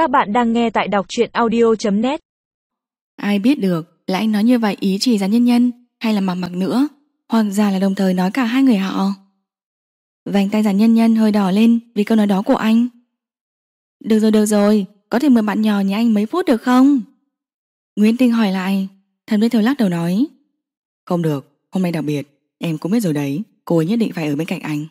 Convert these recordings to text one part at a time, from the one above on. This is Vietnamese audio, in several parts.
Các bạn đang nghe tại đọc truyện audio.net Ai biết được là anh nói như vậy ý chỉ ra nhân nhân hay là mặc mặc nữa hoặc giả là đồng thời nói cả hai người họ. Vành tay giả nhân nhân hơi đỏ lên vì câu nói đó của anh. Được rồi được rồi, có thể mời bạn nhỏ nhà anh mấy phút được không? Nguyễn Tinh hỏi lại, thần bên thừa lắc đầu nói. Không được, hôm nay đặc biệt, em cũng biết rồi đấy, cô ấy nhất định phải ở bên cạnh anh.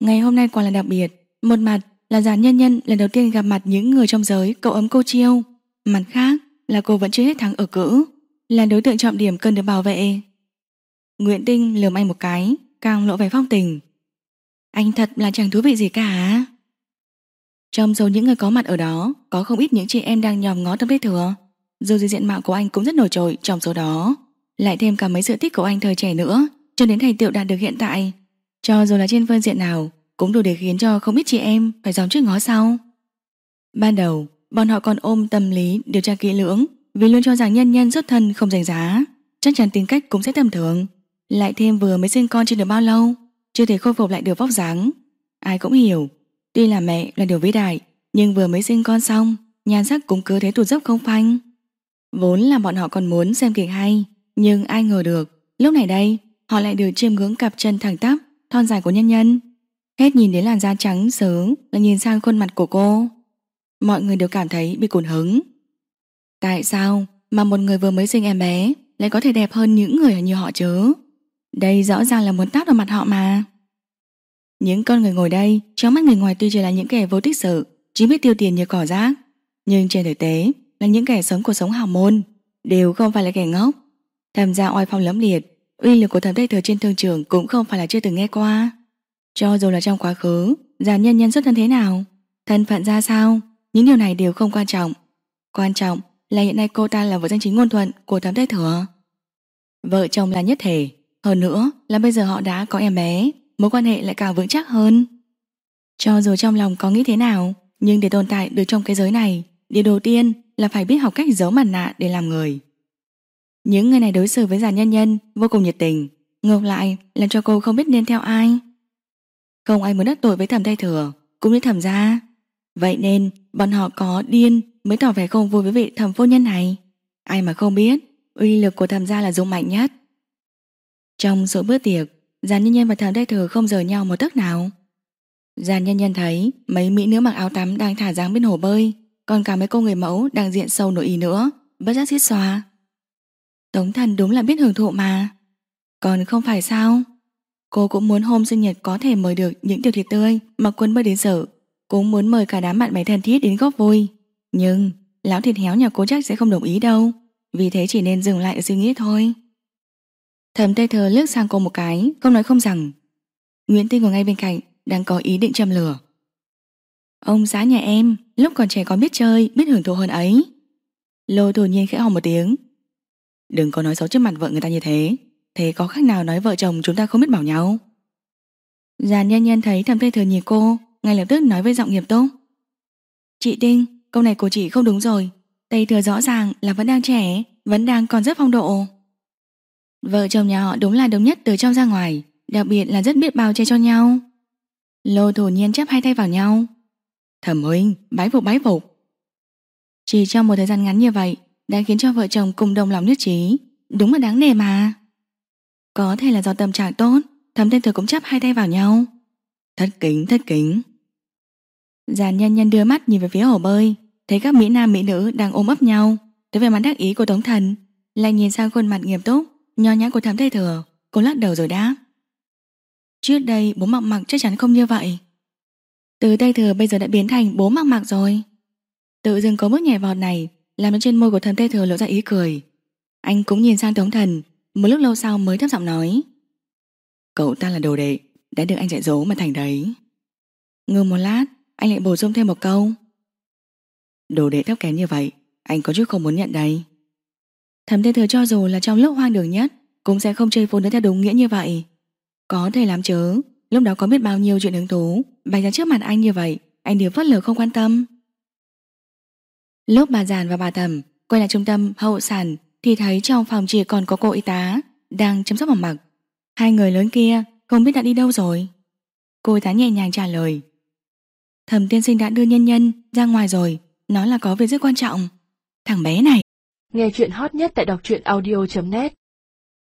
Ngày hôm nay quả là đặc biệt, một mặt là giàn nhân nhân lần đầu tiên gặp mặt những người trong giới cậu ấm cô chiêu. Mặt khác là cô vẫn chưa hết tháng ở cữ, là đối tượng trọng điểm cần được bảo vệ. Nguyễn Tinh lườm anh một cái, càng lộ vẻ phong tình. Anh thật là chẳng thú vị gì cả. Trong số những người có mặt ở đó, có không ít những chị em đang nhòm ngó tâm thế thừa. Dù gì diện mạo của anh cũng rất nổi trội trong số đó. Lại thêm cả mấy sự tích của anh thời trẻ nữa, cho đến thành tựu đạt được hiện tại. Cho dù là trên phương diện nào, cũng đủ để khiến cho không ít chị em phải dòng trước ngó sau. Ban đầu, bọn họ còn ôm tâm lý điều tra kỹ lưỡng vì luôn cho rằng nhân nhân xuất thân không giành giá, chắc chắn tính cách cũng sẽ tầm thường. Lại thêm vừa mới sinh con chưa được bao lâu, chưa thể khôi phục lại được vóc dáng. Ai cũng hiểu, tuy là mẹ là điều vĩ đại, nhưng vừa mới sinh con xong, nhan sắc cũng cứ thế tụt dốc không phanh. Vốn là bọn họ còn muốn xem kịch hay, nhưng ai ngờ được, lúc này đây, họ lại được chiêm ngưỡng cặp chân thẳng tắp, thon dài của nhân nhân. Hết nhìn đến làn da trắng sớm là nhìn sang khuôn mặt của cô. Mọi người đều cảm thấy bị cuốn hứng. Tại sao mà một người vừa mới sinh em bé lại có thể đẹp hơn những người như họ chứ? Đây rõ ràng là muốn tát vào mặt họ mà. Những con người ngồi đây, trong mắt người ngoài tuy chỉ là những kẻ vô tích sự, chỉ biết tiêu tiền như cỏ rác, nhưng trên thực tế là những kẻ sống cuộc sống hào môn, đều không phải là kẻ ngốc. Tham gia oai phong lấm liệt, uy lực của thẩm tây thừa trên thương trường cũng không phải là chưa từng nghe qua. Cho dù là trong quá khứ, giàn nhân nhân xuất thân thế nào, thân phận ra sao, những điều này đều không quan trọng. Quan trọng là hiện nay cô ta là vợ danh chính ngôn thuận của thám thái thừa. Vợ chồng là nhất thể, hơn nữa là bây giờ họ đã có em bé, mối quan hệ lại càng vững chắc hơn. Cho dù trong lòng có nghĩ thế nào, nhưng để tồn tại được trong cái giới này, điều đầu tiên là phải biết học cách giấu mặt nạ để làm người. Những người này đối xử với giàn nhân nhân vô cùng nhiệt tình, ngược lại làm cho cô không biết nên theo ai. Không ai muốn đắc tội với thẩm thay thừa, cũng như thẩm gia. Vậy nên bọn họ có điên mới tỏ vẻ không vui với vị thẩm phu nhân này. Ai mà không biết, uy lực của thẩm gia là dùng mạnh nhất. Trong số bữa tiệc, Giàn nhân nhân và thẩm thay thừa không rời nhau một tấc nào. Giàn nhân nhân thấy mấy mỹ nữ mặc áo tắm đang thả dáng bên hồ bơi, còn cả mấy cô người mẫu đang diện sâu nội ý nữa, bất giác xít xòa Tống thần đúng là biết hưởng thụ mà. Còn không phải sao? Cô cũng muốn hôm sinh nhật có thể mời được những tiểu thịt tươi mà quân mới đến sở. Cũng muốn mời cả đám bạn bè thân thiết đến góp vui. Nhưng lão thịt héo nhà cô chắc sẽ không đồng ý đâu. Vì thế chỉ nên dừng lại ở suy nghĩ thôi. thầm tây thờ lướt sang cô một cái, không nói không rằng. Nguyễn Tinh ngồi ngay bên cạnh, đang có ý định châm lửa. Ông xã nhà em, lúc còn trẻ còn biết chơi, biết hưởng thụ hơn ấy. Lô thủ nhiên khẽ hò một tiếng. Đừng có nói xấu trước mặt vợ người ta như thế. Thế có khác nào nói vợ chồng chúng ta không biết bảo nhau? Giàn nhân nhân thấy thầm tây thừa nhìn cô, ngay lập tức nói với giọng nghiệp túc. Chị Tinh, câu này của chị không đúng rồi. Tây thừa rõ ràng là vẫn đang trẻ, vẫn đang còn rất phong độ. Vợ chồng nhà họ đúng là đồng nhất từ trong ra ngoài, đặc biệt là rất biết bao che cho nhau. Lô thủ nhiên chắp hai tay vào nhau. Thẩm huynh, bái phục bái phục. Chỉ trong một thời gian ngắn như vậy, đã khiến cho vợ chồng cùng đồng lòng nhất trí, đúng là đáng nể mà. Có thể là do tâm trạng tốt, Thấm tên thừa cũng chắp hai tay vào nhau. Thất kính, thất kính. Giàn nhân nhân đưa mắt nhìn về phía hồ bơi, thấy các mỹ nam mỹ nữ đang ôm ấp nhau, tới về mặt đắc ý của Tống Thần, lại nhìn sang khuôn mặt nghiêm túc, Nho nhã của thẩm tây thừa Cô lắc đầu rồi đáp Trước đây bố mặc mặc chắc chắn không như vậy Từ tay thừa bây giờ đã biến thành bố mặc mặc rồi Tự dưng có bước nhảy vọt này Làm cho trên môi của thẩm tay thừa lộ ra ý cười Anh cũng nhìn sang tống thần một lúc lâu sau mới thấp giọng nói, Cậu ta là đồ đệ, Đã được anh dạy dỗ mà thành đấy. Ngừng một lát, Anh lại bổ sung thêm một câu. Đồ đệ thấp kém như vậy, Anh có chút không muốn nhận đây. Thẩm Thiên Thừa cho dù là trong lúc hoang đường nhất, Cũng sẽ không chơi phụ nữ theo đúng nghĩa như vậy. Có thể làm chớ Lúc đó có biết bao nhiêu chuyện hứng thú, Bày ra trước mặt anh như vậy, Anh đều phớt lờ không quan tâm. Lúc bà giàn và bà thẩm Quay lại trung tâm hậu sản thì thấy trong phòng chỉ còn có cô y tá Đang chăm sóc bằng mặc Hai người lớn kia không biết đã đi đâu rồi Cô y tá nhẹ nhàng trả lời Thẩm tiên sinh đã đưa nhân nhân ra ngoài rồi, nói là có việc rất quan trọng. Thằng bé này. Nghe chuyện hot nhất tại đọc truyện audio.net